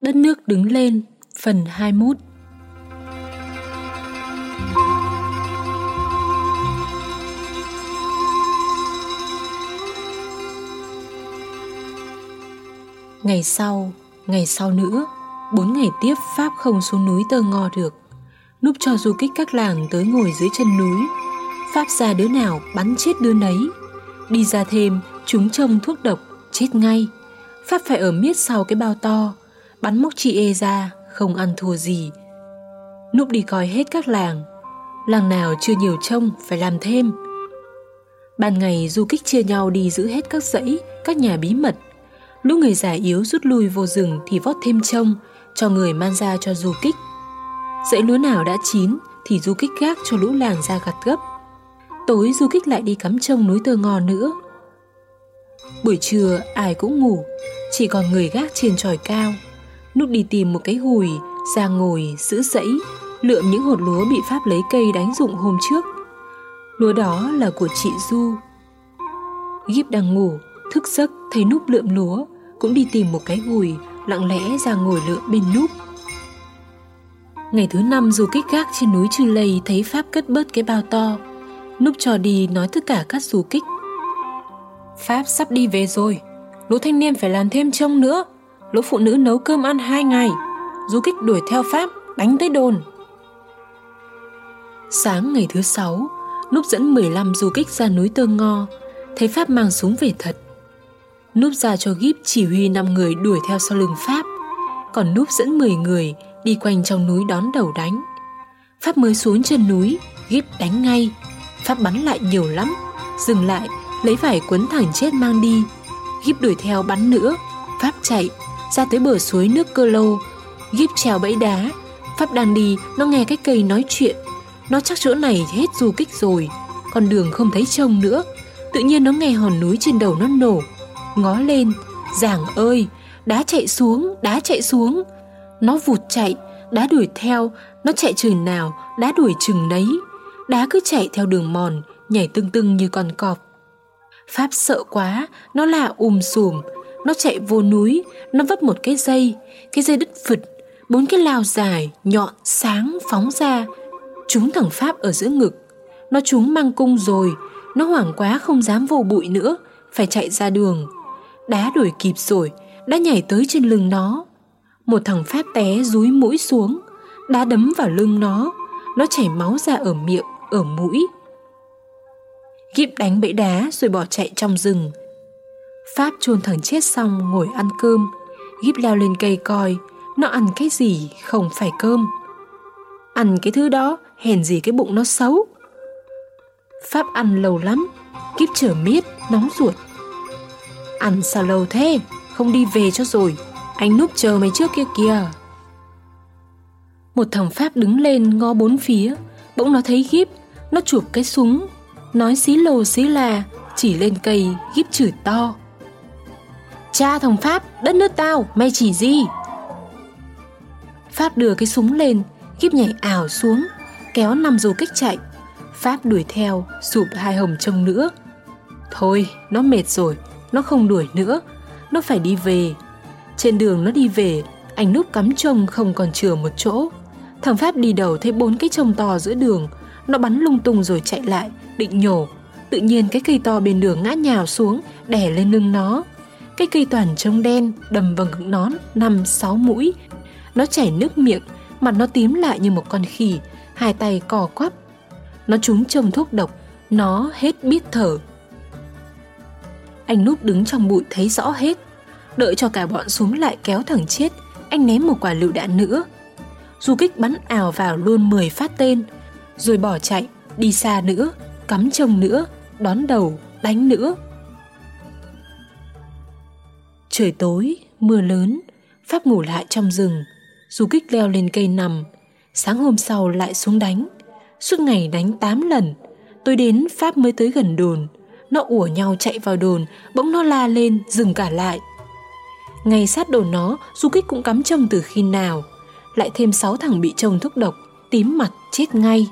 Đất nước đứng lên Phần 21 Ngày sau, ngày sau nữa Bốn ngày tiếp Pháp không xuống núi tơ ngò được. Núp cho du kích các làng tới ngồi dưới chân núi. Pháp ra đứa nào bắn chết đứa nấy. Đi ra thêm chúng trông thuốc độc Chết ngay. Pháp phải ở miết sau cái bao to. Bắn móc chị ê ra, Không ăn thua gì. Núp đi coi hết các làng. Làng nào chưa nhiều trông, phải làm thêm. Ban ngày du kích chia nhau đi giữ hết các dãy, Các nhà bí mật. Lúc người già yếu rút lui vô rừng Thì vót thêm trông, Cho người man ra cho du kích. Dãy lúa nào đã chín Thì du kích gác cho lũ làng ra gặt gấp. Tối du kích lại đi cắm trông núi tơ ngò nữa. Buổi trưa ai cũng ngủ, Chỉ còn người gác trên tròi cao. Núp đi tìm một cái gùi Ra ngồi, giữ sẫy Lượm những hột lúa bị Pháp lấy cây đánh dụng hôm trước. Lúa đó là của chị Du. Gíp đang ngủ, Thức giấc, thấy núp lượm lúa, Cũng đi tìm một cái gùi Lặng lẽ ra ngồi lượm bên núp. Ngày thứ năm dù kích gác trên núi Chư Lây Thấy Pháp cất bớt cái bao to. Núp trò đi nói tất cả các du kích. Pháp sắp đi về rồi, Lũ thanh niên phải làm thêm trông nữa. Lũ phụ nữ nấu cơm ăn hai ngày, Du kích đuổi theo Pháp, Đánh tới đồn. Sáng ngày thứ sáu, Núp dẫn 15 du kích ra núi Tơ Ngo, Thấy Pháp mang súng về thật. Núp ra cho Gíp chỉ huy 5 người đuổi theo sau lưng Pháp, Còn Núp dẫn 10 người Đi quanh trong núi đón đầu đánh. Pháp mới xuống chân núi, Gíp đánh ngay. Pháp bắn lại nhiều lắm, Dừng lại, lấy vải quấn thẳng chết mang đi. Gíp đuổi theo bắn nữa, Pháp chạy ra tới bờ suối nước cơ lâu Gíp trèo bẫy đá. Pháp đang đi, nó nghe cái cây nói chuyện. Nó chắc chỗ này hết du kích rồi, Con đường không thấy trông nữa. Tự nhiên nó nghe hòn núi trên đầu nó nổ. Ngó lên, Giảng ơi, Đá chạy xuống, Đá chạy xuống. Nó vụt chạy, Đá đuổi theo, Nó chạy chừng nào, Đá đuổi chừng nấy. Đá cứ chạy theo đường mòn, Nhảy tưng tưng như con cọp. Pháp sợ quá, Nó là ùm sùm nó chạy vô núi Nó vấp một cái dây Cái dây đứt phật Bốn cái lao dài, nhọn, sáng phóng ra Chúng thằng Pháp ở giữa ngực. Nó chúng mang cung rồi Nó hoảng quá không dám vô bụi nữa Phải chạy ra đường. Đá đuổi kịp rồi Đã nhảy tới trên lưng nó. Một thằng Pháp té rúi mũi xuống Đá đấm vào lưng nó. Nó chảy máu ra ở miệng, ở mũi. Gíp đánh bẫy đá rồi bỏ chạy trong rừng. Pháp chôn thằng chết xong ngồi ăn cơm. Gíp leo lên cây coi Nó ăn cái gì không phải cơm. Ăn cái thứ đó hèn gì cái bụng nó xấu. Pháp ăn lâu lắm Kíp trở miết, nóng ruột. Ăn sao lâu thế Không đi về cho rồi Anh núp chờ mày trước kia kìa. Một thằng Pháp đứng lên ngó bốn phía Bỗng nó thấy Gíp Nó chụp cái súng Nói xí lồ xí là Chỉ lên cây Gíp chửi to. Cha thằng Pháp, Đất nước tao, Mày chỉ gì? Pháp đưa cái súng lên kíp nhảy ảo xuống, Kéo nằm dù kích chạy. Pháp đuổi theo, Sụp hai hồng trông nữa. Thôi, nó mệt rồi, Nó không đuổi nữa, Nó phải đi về. Trên đường nó đi về, Anh núp cắm trông không còn chừa một chỗ. Thằng Pháp đi đầu thấy bốn cái trông to giữa đường, Nó bắn lung tung rồi chạy lại, Định nhổ. Tự nhiên cái cây to bên đường ngã nhào xuống, Đè lên lưng nó. Cái cây toàn trông đen, Đầm vào ngực nón Năm sáu mũi. Nó chảy nước miệng, Mặt nó tím lại như một con khỉ, Hai tay cò quắp. Nó trúng châm thuốc độc, Nó hết biết thở. Anh núp đứng trong bụi thấy rõ hết. Đợi cho cả bọn xuống lại kéo thằng chết, Anh ném một quả lựu đạn nữa. Du kích bắn ảo vào luôn 10 phát tên, Rồi bỏ chạy, Đi xa nữa, Cắm trông nữa, Đón đầu, Đánh nữa. Trời tối, Mưa lớn, Pháp ngủ lại trong rừng, Du kích leo lên cây nằm. Sáng hôm sau lại xuống đánh. Suốt ngày đánh 8 lần, Tôi đến Pháp mới tới gần đồn. Nó ủa nhau chạy vào đồn, Bỗng nó la lên, dừng cả lại. Ngay sát đồn nó, Du kích cũng cắm châm từ khi nào. Lại thêm 6 thằng bị chồng thuốc độc, Tím mặt, chết ngay.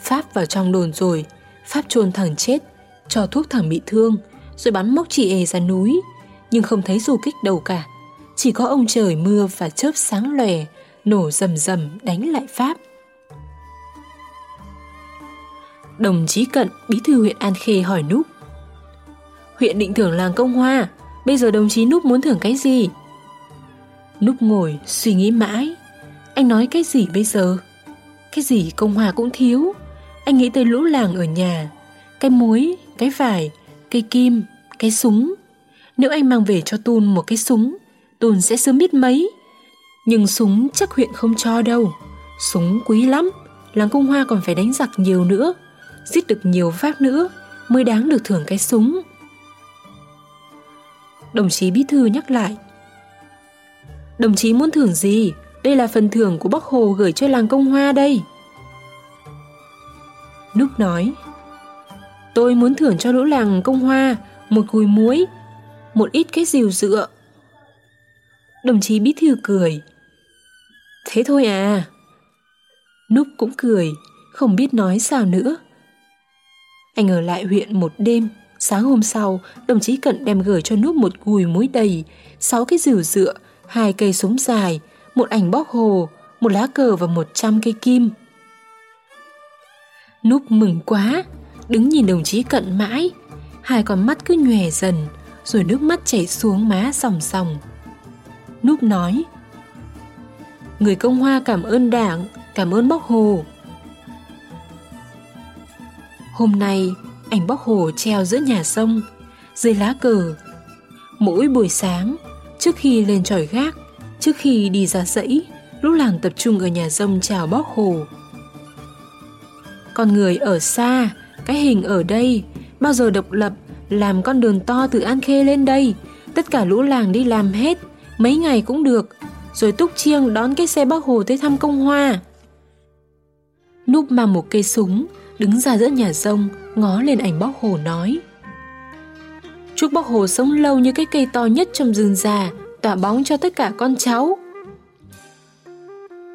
Pháp vào trong đồn rồi. Pháp chôn thằng chết, Cho thuốc thằng bị thương. Rồi bắn móc chị ề ra núi Nhưng không thấy du kích đâu cả chỉ có ông trời mưa và chớp sáng lòe, nổ rầm rầm đánh lại Pháp. Đồng chí Cận, bí thư huyện An Khê hỏi Núp. Huyện định thưởng làng công hoa, bây giờ đồng chí Núp muốn thưởng cái gì? Núp ngồi suy nghĩ mãi. Anh nói cái gì bây giờ? Cái gì công hoa cũng thiếu. Anh nghĩ tới lũ làng ở nhà. Cái muối, cái vải, cây kim, cái súng. Nếu anh mang về cho Tun một cái súng, Tun sẽ sớm biết mấy. Nhưng súng chắc huyện không cho đâu. Súng quý lắm, làng công hoa còn phải đánh giặc nhiều nữa. Giết được nhiều vác nữa mới đáng được thưởng cái súng. Đồng chí Bí Thư nhắc lại. Đồng chí muốn thưởng gì? Đây là phần thưởng của Bắc Hồ gửi cho làng công hoa đây. Núc nói Tôi muốn thưởng cho lũ làng công hoa một gùi muối, một ít cái rìu dựa. Đồng chí bí thư cười. Thế thôi à. Núp cũng cười, không biết nói sao nữa. Anh ở lại huyện một đêm, sáng hôm sau, đồng chí Cận đem gửi cho Núp một gùi muối đầy, sáu cái rìu dựa, hai cây súng dài, một ảnh bóc hồ, một lá cờ và một trăm cây kim. Núp mừng quá, đứng nhìn đồng chí cận mãi, hai con mắt cứ nhòe dần, rồi nước mắt chảy xuống má sòng sòng. Núp nói, Người công hoa cảm ơn đảng, cảm ơn bóc hồ. Hôm nay, ảnh bóc hồ treo giữa nhà sông, dưới lá cờ. Mỗi buổi sáng, trước khi lên tròi gác, trước khi đi ra dãy, lúc làng tập trung ở nhà rông chào bóc hồ. Con người ở xa, cái hình ở đây, bao giờ độc lập, làm con đường to từ An Khê lên đây. Tất cả lũ làng đi làm hết, mấy ngày cũng được. Rồi túc chiêng đón cái xe bác Hồ tới thăm công hoa. Núp mang một cây súng, đứng ra giữa nhà rông, ngó lên ảnh bác Hồ nói. Chúc bác Hồ sống lâu như cái cây to nhất trong rừng già, tỏa bóng cho tất cả con cháu.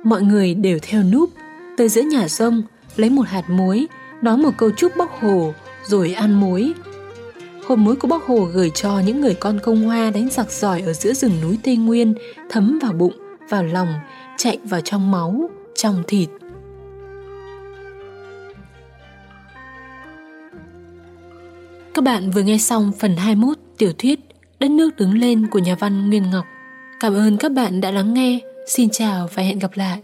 Mọi người đều theo núp, tới giữa nhà rông, lấy một hạt muối, nói một câu chúc bác Hồ, rồi ăn muối. Hộp muối của bác Hồ gửi cho những người con công hoa đánh giặc giỏi ở giữa rừng núi Tây Nguyên, thấm vào bụng, vào lòng, chạy vào trong máu, trong thịt. Các bạn vừa nghe xong phần 21 tiểu thuyết Đất nước đứng lên của nhà văn Nguyên Ngọc. Cảm ơn các bạn đã lắng nghe. Xin chào và hẹn gặp lại.